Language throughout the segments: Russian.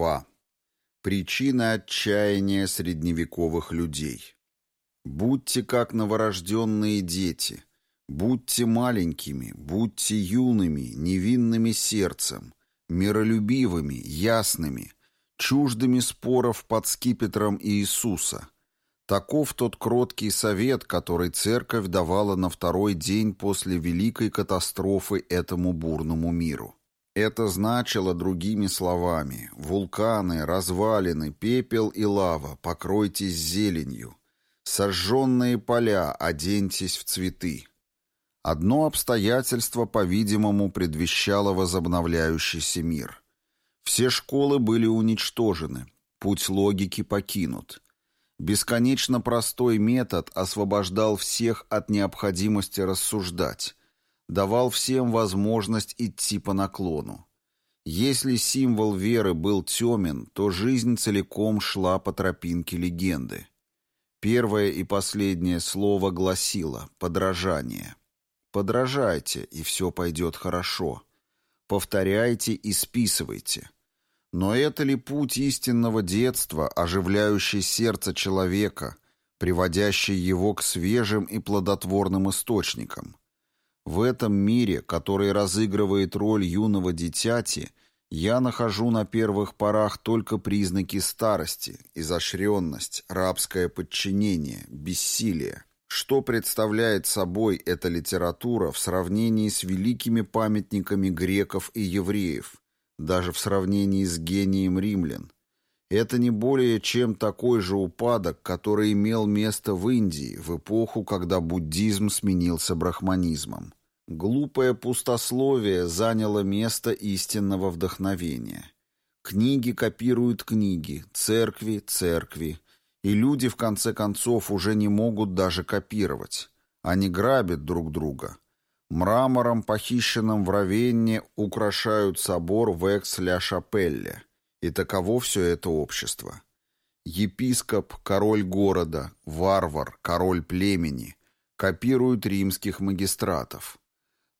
Глава. Причины отчаяния средневековых людей. Будьте как новорожденные дети, будьте маленькими, будьте юными, невинными сердцем, миролюбивыми, ясными, чуждыми споров под скипетром Иисуса. Таков тот кроткий совет, который церковь давала на второй день после великой катастрофы этому бурному миру. Это значило другими словами «Вулканы, развалины, пепел и лава, покройтесь зеленью, сожженные поля, оденьтесь в цветы». Одно обстоятельство, по-видимому, предвещало возобновляющийся мир. Все школы были уничтожены, путь логики покинут. Бесконечно простой метод освобождал всех от необходимости рассуждать, давал всем возможность идти по наклону. Если символ веры был темен, то жизнь целиком шла по тропинке легенды. Первое и последнее слово гласило «подражание». Подражайте, и все пойдет хорошо. Повторяйте и списывайте. Но это ли путь истинного детства, оживляющий сердце человека, приводящий его к свежим и плодотворным источникам? В этом мире, который разыгрывает роль юного дитяти, я нахожу на первых порах только признаки старости, изощренность, рабское подчинение, бессилие. Что представляет собой эта литература в сравнении с великими памятниками греков и евреев, даже в сравнении с гением римлян? Это не более чем такой же упадок, который имел место в Индии в эпоху, когда буддизм сменился брахманизмом. Глупое пустословие заняло место истинного вдохновения. Книги копируют книги, церкви — церкви, и люди, в конце концов, уже не могут даже копировать. Они грабят друг друга. Мрамором, похищенным в Равенне, украшают собор в Экс-ля-Шапелле. И таково все это общество. Епископ, король города, варвар, король племени копируют римских магистратов.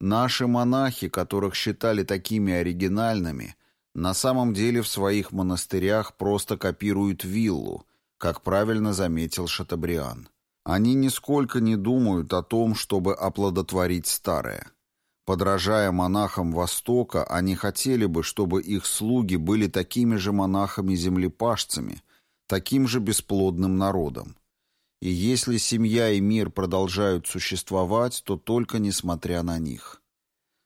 Наши монахи, которых считали такими оригинальными, на самом деле в своих монастырях просто копируют виллу, как правильно заметил Шатабриан. Они нисколько не думают о том, чтобы оплодотворить старое. Подражая монахам Востока, они хотели бы, чтобы их слуги были такими же монахами-землепашцами, таким же бесплодным народом. И если семья и мир продолжают существовать, то только несмотря на них.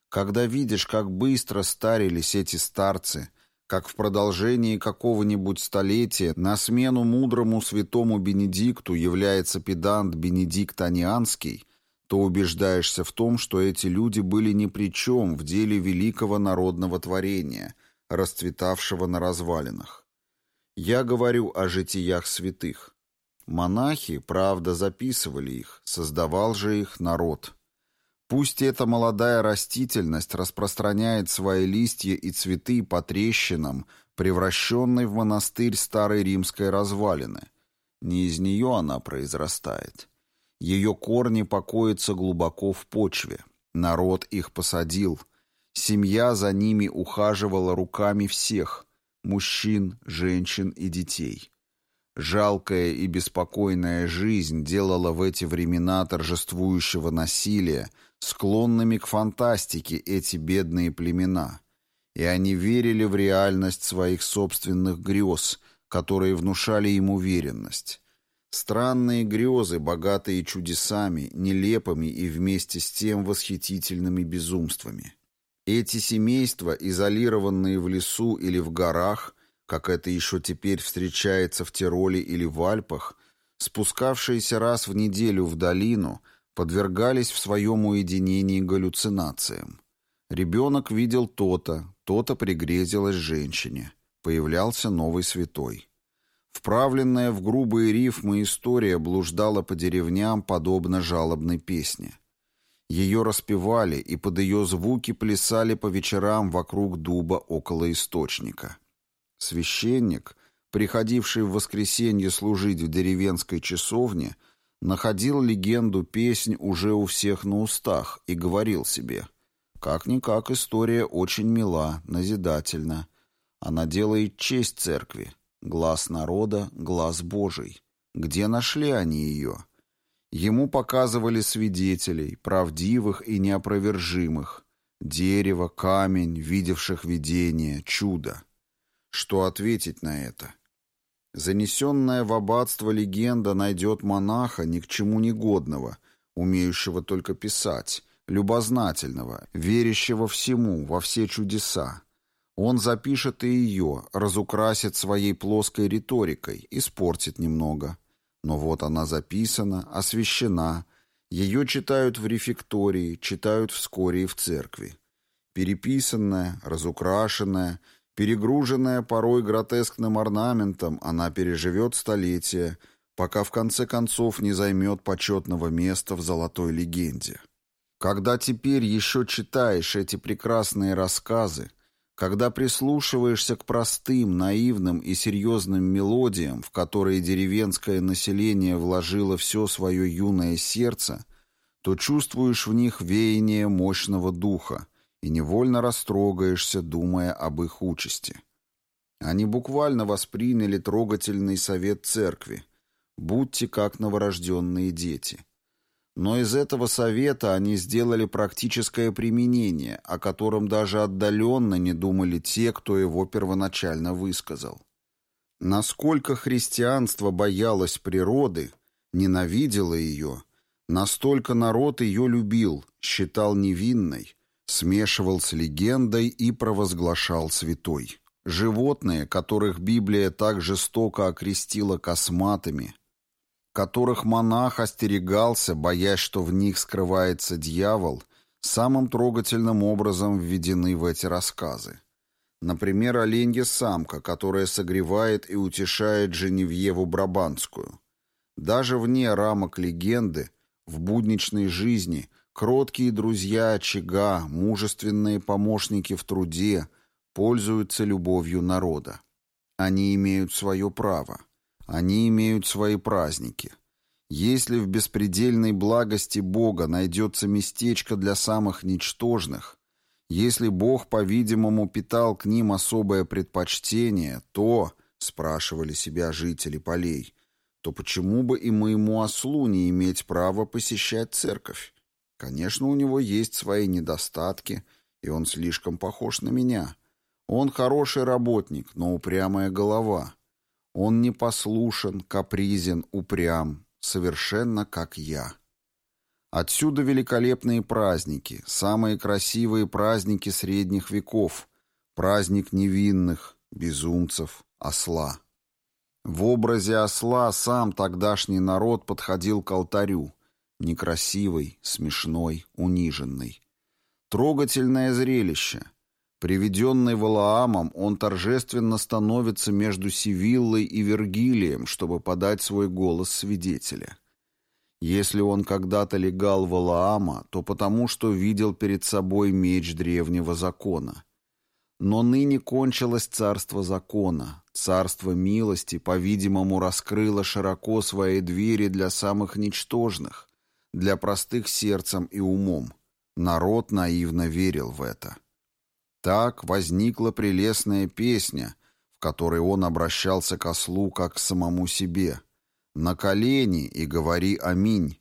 Когда видишь, как быстро старились эти старцы, как в продолжении какого-нибудь столетия на смену мудрому святому Бенедикту является педант Бенедикт Анианский, то убеждаешься в том, что эти люди были ни при чем в деле великого народного творения, расцветавшего на развалинах. Я говорю о житиях святых. Монахи, правда, записывали их, создавал же их народ. Пусть эта молодая растительность распространяет свои листья и цветы по трещинам, превращенной в монастырь старой римской развалины. Не из нее она произрастает. Ее корни покоятся глубоко в почве. Народ их посадил. Семья за ними ухаживала руками всех – мужчин, женщин и детей. Жалкая и беспокойная жизнь делала в эти времена торжествующего насилия склонными к фантастике эти бедные племена, и они верили в реальность своих собственных грез, которые внушали им уверенность. Странные грезы, богатые чудесами, нелепыми и вместе с тем восхитительными безумствами. Эти семейства, изолированные в лесу или в горах, как это еще теперь встречается в Тироле или в Альпах, спускавшиеся раз в неделю в долину, подвергались в своем уединении галлюцинациям. Ребенок видел то-то, то-то пригрезилось женщине. Появлялся новый святой. Вправленная в грубые рифмы история блуждала по деревням, подобно жалобной песне. Ее распевали, и под ее звуки плясали по вечерам вокруг дуба около источника. Священник, приходивший в воскресенье служить в деревенской часовне, находил легенду песнь уже у всех на устах и говорил себе, как-никак история очень мила, назидательна. Она делает честь церкви. Глаз народа, глаз Божий. Где нашли они ее? Ему показывали свидетелей, правдивых и неопровержимых. Дерево, камень, видевших видение, чудо. Что ответить на это? Занесенная в аббатство легенда найдет монаха ни к чему негодного, умеющего только писать, любознательного, верящего всему, во все чудеса. Он запишет и ее, разукрасит своей плоской риторикой, испортит немного. Но вот она записана, освящена, ее читают в рефектории, читают вскоре и в церкви. Переписанная, разукрашенная, перегруженная порой гротескным орнаментом, она переживет столетия, пока в конце концов не займет почетного места в золотой легенде. Когда теперь еще читаешь эти прекрасные рассказы, когда прислушиваешься к простым, наивным и серьезным мелодиям, в которые деревенское население вложило все свое юное сердце, то чувствуешь в них веяние мощного духа и невольно растрогаешься, думая об их участи. Они буквально восприняли трогательный совет церкви «Будьте как новорожденные дети». Но из этого совета они сделали практическое применение, о котором даже отдаленно не думали те, кто его первоначально высказал. Насколько христианство боялось природы, ненавидело ее, настолько народ ее любил, считал невинной, смешивал с легендой и провозглашал святой. Животные, которых Библия так жестоко окрестила косматыми – которых монах остерегался, боясь, что в них скрывается дьявол, самым трогательным образом введены в эти рассказы. Например, оленья самка, которая согревает и утешает Женевьеву Брабанскую. Даже вне рамок легенды, в будничной жизни, кроткие друзья очага, мужественные помощники в труде пользуются любовью народа. Они имеют свое право. Они имеют свои праздники. Если в беспредельной благости Бога найдется местечко для самых ничтожных, если Бог, по-видимому, питал к ним особое предпочтение, то, спрашивали себя жители полей, то почему бы и моему ослу не иметь права посещать церковь? Конечно, у него есть свои недостатки, и он слишком похож на меня. Он хороший работник, но упрямая голова. Он непослушен, капризен, упрям, совершенно как я. Отсюда великолепные праздники, самые красивые праздники средних веков, праздник невинных, безумцев, осла. В образе осла сам тогдашний народ подходил к алтарю, некрасивый, смешной, униженный. Трогательное зрелище — Приведенный Валаамом, он торжественно становится между Сивиллой и Вергилием, чтобы подать свой голос свидетеля. Если он когда-то легал Валаама, то потому, что видел перед собой меч древнего закона. Но ныне кончилось царство закона, царство милости, по-видимому, раскрыло широко свои двери для самых ничтожных, для простых сердцем и умом. Народ наивно верил в это. Так возникла прелестная песня, в которой он обращался к ослу как к самому себе. «На колени и говори аминь.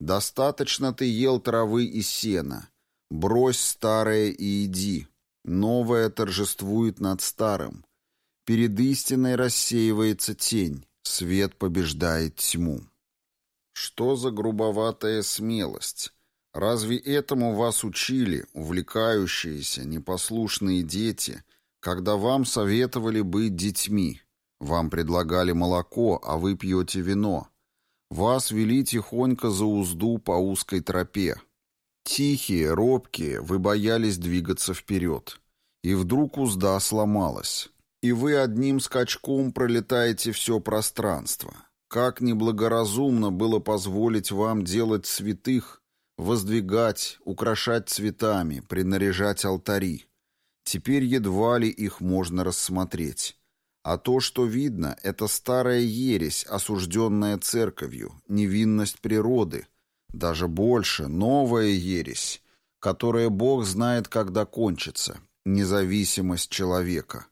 Достаточно ты ел травы и сена. Брось старое и иди. Новое торжествует над старым. Перед истиной рассеивается тень, свет побеждает тьму». Что за грубоватая смелость? Разве этому вас учили, увлекающиеся, непослушные дети, когда вам советовали быть детьми? Вам предлагали молоко, а вы пьете вино. Вас вели тихонько за узду по узкой тропе. Тихие, робкие, вы боялись двигаться вперед. И вдруг узда сломалась. И вы одним скачком пролетаете все пространство. Как неблагоразумно было позволить вам делать святых, воздвигать, украшать цветами, принаряжать алтари. Теперь едва ли их можно рассмотреть. А то, что видно, это старая ересь, осужденная церковью, невинность природы, даже больше, новая ересь, которая Бог знает, когда кончится, независимость человека.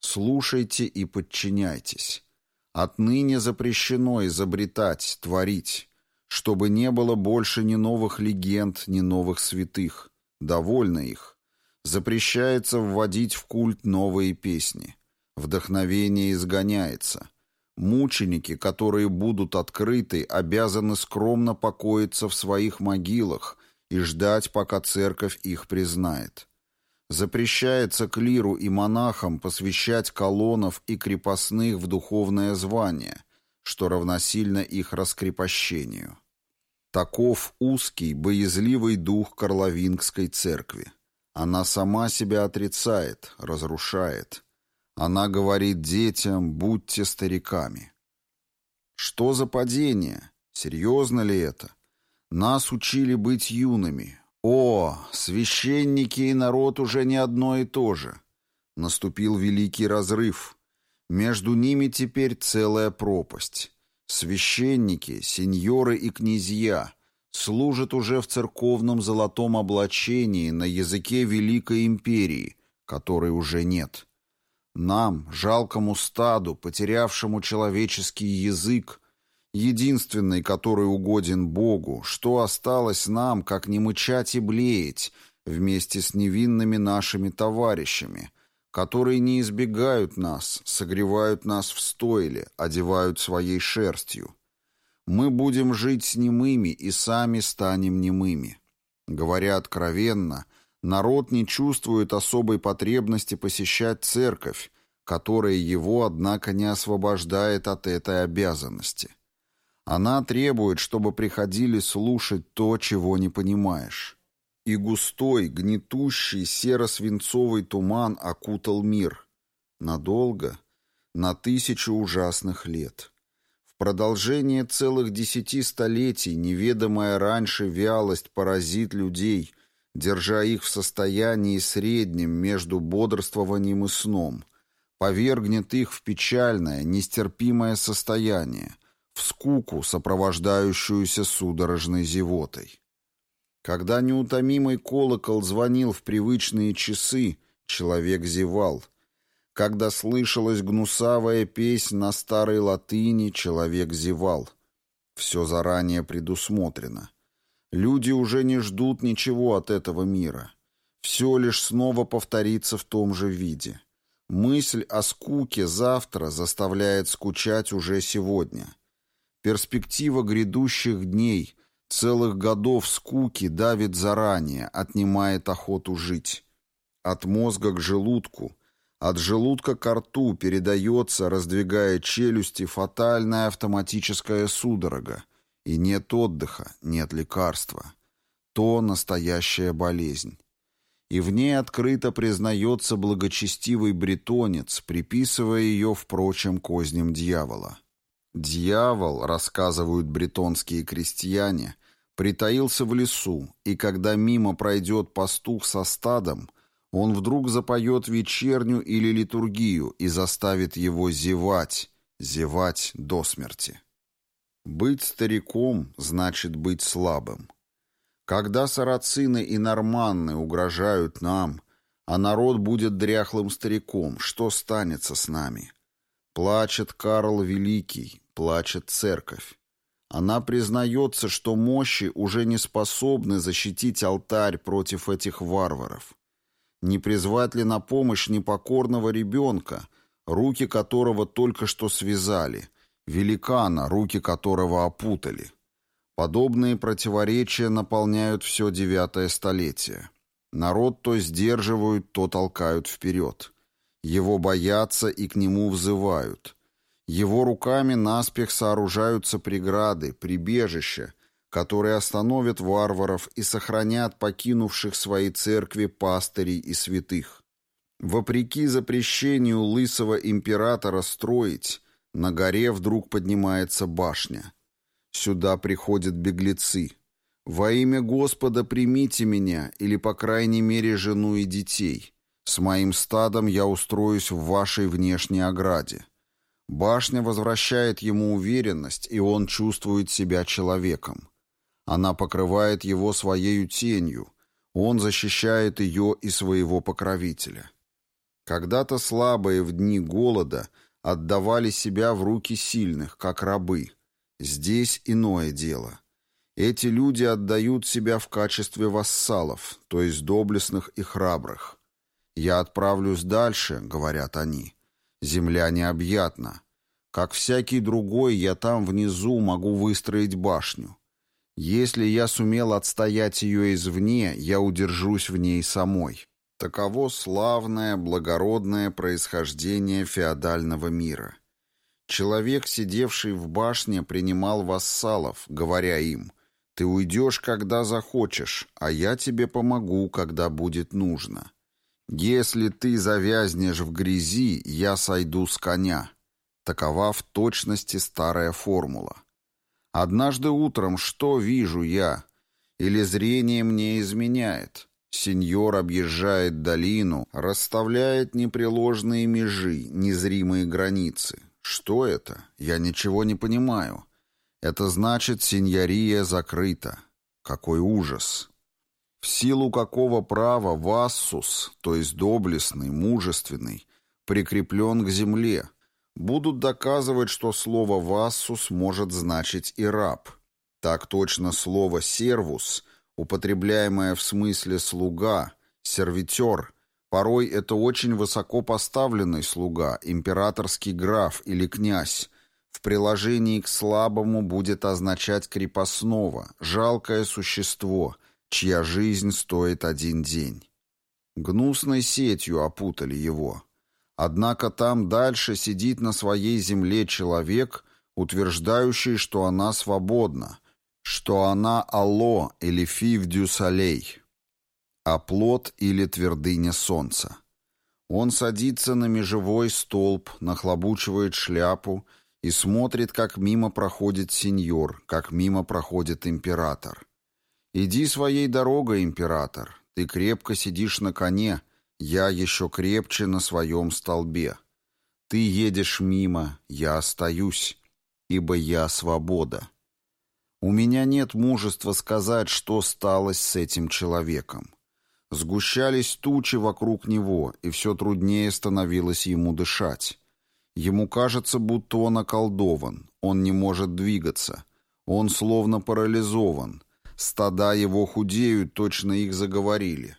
Слушайте и подчиняйтесь. Отныне запрещено изобретать, творить, чтобы не было больше ни новых легенд, ни новых святых. Довольно их. Запрещается вводить в культ новые песни. Вдохновение изгоняется. Мученики, которые будут открыты, обязаны скромно покоиться в своих могилах и ждать, пока церковь их признает. Запрещается клиру и монахам посвящать колонов и крепостных в духовное звание, что равносильно их раскрепощению. Таков узкий, боязливый дух Карловингской церкви. Она сама себя отрицает, разрушает. Она говорит детям «будьте стариками». Что за падение? Серьезно ли это? Нас учили быть юными. О, священники и народ уже не одно и то же. Наступил великий разрыв. Между ними теперь целая пропасть. Священники, сеньоры и князья служат уже в церковном золотом облачении на языке Великой Империи, которой уже нет. Нам, жалкому стаду, потерявшему человеческий язык, единственный, который угоден Богу, что осталось нам, как не мычать и блеять, вместе с невинными нашими товарищами, которые не избегают нас, согревают нас в стойле, одевают своей шерстью. Мы будем жить с немыми и сами станем немыми. Говоря откровенно, народ не чувствует особой потребности посещать церковь, которая его, однако, не освобождает от этой обязанности. Она требует, чтобы приходили слушать то, чего не понимаешь. И густой, гнетущий серо-свинцовый туман окутал мир. Надолго, на тысячу ужасных лет. В продолжение целых десяти столетий неведомая раньше вялость поразит людей, держа их в состоянии среднем между бодрствованием и сном, повергнет их в печальное, нестерпимое состояние – в скуку, сопровождающуюся судорожной зевотой. Когда неутомимый колокол звонил в привычные часы, человек зевал. Когда слышалась гнусавая песнь на старой латыни, человек зевал. Все заранее предусмотрено. Люди уже не ждут ничего от этого мира. Все лишь снова повторится в том же виде. Мысль о скуке завтра заставляет скучать уже сегодня. Перспектива грядущих дней, целых годов скуки давит заранее, отнимает охоту жить. От мозга к желудку, от желудка к рту передается, раздвигая челюсти, фатальная автоматическая судорога. И нет отдыха, нет лекарства. То настоящая болезнь. И в ней открыто признается благочестивый бретонец, приписывая ее, впрочем, козням дьявола. Дьявол, рассказывают бретонские крестьяне, притаился в лесу, и когда мимо пройдет пастух со стадом, он вдруг запоет вечерню или литургию и заставит его зевать, зевать до смерти. Быть стариком значит быть слабым. Когда сарацины и норманны угрожают нам, а народ будет дряхлым стариком, что станется с нами? Плачет Карл Великий, плачет церковь. Она признается, что мощи уже не способны защитить алтарь против этих варваров. Не призвать ли на помощь непокорного ребенка, руки которого только что связали, великана, руки которого опутали? Подобные противоречия наполняют все девятое столетие. Народ то сдерживают, то толкают вперед. Его боятся и к нему взывают. Его руками наспех сооружаются преграды, прибежища, которые остановят варваров и сохранят покинувших свои церкви пастырей и святых. Вопреки запрещению лысого императора строить, на горе вдруг поднимается башня. Сюда приходят беглецы. «Во имя Господа примите меня, или, по крайней мере, жену и детей». С моим стадом я устроюсь в вашей внешней ограде. Башня возвращает ему уверенность, и он чувствует себя человеком. Она покрывает его своею тенью, он защищает ее и своего покровителя. Когда-то слабые в дни голода отдавали себя в руки сильных, как рабы. Здесь иное дело. Эти люди отдают себя в качестве вассалов, то есть доблестных и храбрых. «Я отправлюсь дальше», — говорят они. «Земля необъятна. Как всякий другой, я там внизу могу выстроить башню. Если я сумел отстоять ее извне, я удержусь в ней самой. Таково славное, благородное происхождение феодального мира. Человек, сидевший в башне, принимал вассалов, говоря им, «Ты уйдешь, когда захочешь, а я тебе помогу, когда будет нужно. Если ты завязнешь в грязи, я сойду с коня». Такова в точности старая формула. Однажды утром что вижу я? Или зрение мне изменяет? Сеньор объезжает долину, расставляет непреложные межи, незримые границы. Что это? Я ничего не понимаю. Это значит, сеньория закрыта. Какой ужас! Силу какого права Вассус, то есть доблестный, мужественный, прикреплен к земле, будут доказывать, что слово «вассус» может значить и «раб». Так точно слово «сервус», употребляемое в смысле «слуга», «сервитер», порой это очень высоко поставленный слуга, императорский граф или князь, в приложении к слабому будет означать крепостного, жалкое существо, чья жизнь стоит один день. Гнусной сетью опутали его. Однако там дальше сидит на своей земле человек, утверждающий, что она свободна, что она Алло или Фив дю Солей, оплот или твердыня солнца. Он садится на межевой столб, нахлобучивает шляпу и смотрит, как мимо проходит сеньор, как мимо проходит император. «Иди своей дорогой, император, ты крепко сидишь на коне, я еще крепче на своем столбе. Ты едешь мимо, я остаюсь, ибо я свобода. У меня нет мужества сказать, что сталось с этим человеком. Сгущались тучи вокруг него, и все труднее становилось ему дышать. Ему кажется, будто он околдован, он не может двигаться, он словно парализован. Стада его худеют, точно их заговорили.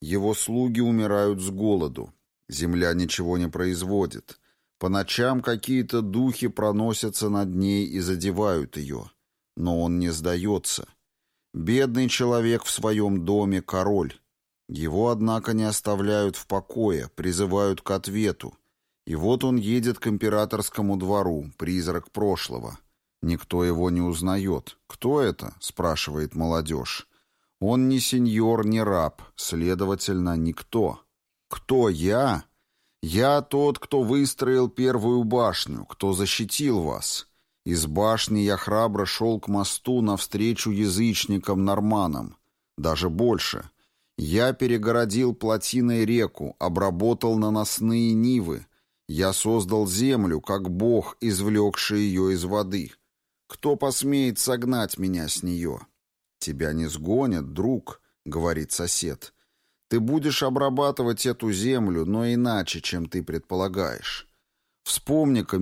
Его слуги умирают с голоду. Земля ничего не производит. По ночам какие-то духи проносятся над ней и задевают ее. Но он не сдается. Бедный человек в своем доме — король. Его, однако, не оставляют в покое, призывают к ответу. И вот он едет к императорскому двору, призрак прошлого. Никто его не узнает. «Кто это?» — спрашивает молодежь. Он не сеньор, не раб, следовательно, никто. Кто я? Я тот, кто выстроил первую башню, кто защитил вас. Из башни я храбро шел к мосту навстречу язычникам-норманам. Даже больше. Я перегородил плотиной реку, обработал наносные нивы. Я создал землю, как бог, извлекший ее из воды. Кто посмеет согнать меня с нее?» «Тебя не сгонят, друг», — говорит сосед. «Ты будешь обрабатывать эту землю, но иначе, чем ты предполагаешь. Вспомни-ка,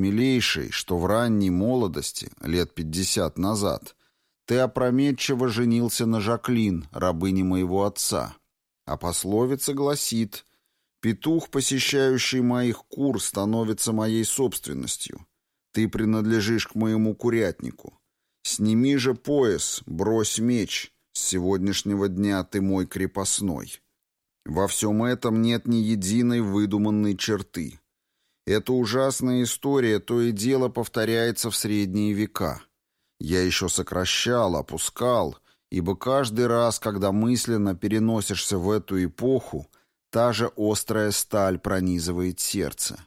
что в ранней молодости, лет пятьдесят назад, ты опрометчиво женился на Жаклин, рабыне моего отца. А пословица гласит, «Петух, посещающий моих кур, становится моей собственностью. Ты принадлежишь к моему курятнику. Сними же пояс, брось меч. С сегодняшнего дня ты мой крепостной. Во всем этом нет ни единой выдуманной черты. Эта ужасная история то и дело повторяется в средние века. Я еще сокращал, опускал, ибо каждый раз, когда мысленно переносишься в эту эпоху, та же острая сталь пронизывает сердце.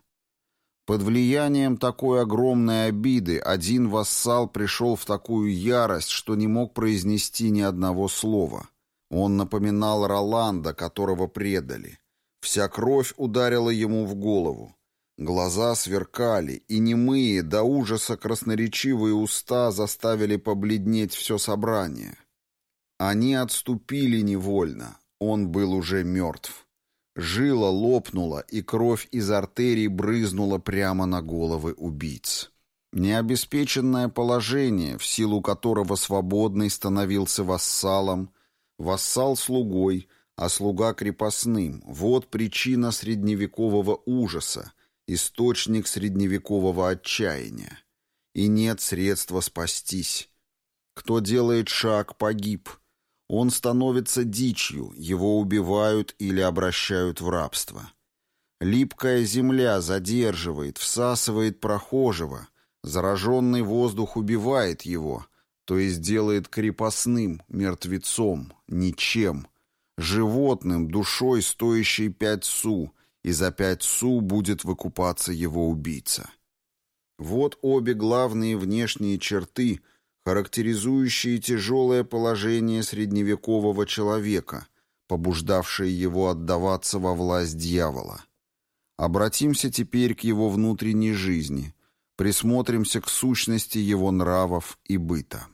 Под влиянием такой огромной обиды один вассал пришел в такую ярость, что не мог произнести ни одного слова. Он напоминал Роланда, которого предали. Вся кровь ударила ему в голову. Глаза сверкали, и немые, до ужаса красноречивые уста заставили побледнеть все собрание. Они отступили невольно, он был уже мертв. Жила лопнула, и кровь из артерий брызнула прямо на головы убийц. Необеспеченное положение, в силу которого свободный становился вассалом, вассал слугой, а слуга крепостным – вот причина средневекового ужаса, источник средневекового отчаяния. И нет средства спастись. Кто делает шаг, погиб. Он становится дичью, его убивают или обращают в рабство. Липкая земля задерживает, всасывает прохожего – Зараженный воздух убивает его, то есть делает крепостным, мертвецом, ничем, животным, душой, стоящей пять су, и за пять су будет выкупаться его убийца. Вот обе главные внешние черты, характеризующие тяжелое положение средневекового человека, побуждавшие его отдаваться во власть дьявола. Обратимся теперь к его внутренней жизни – Присмотримся к сущности его нравов и быта.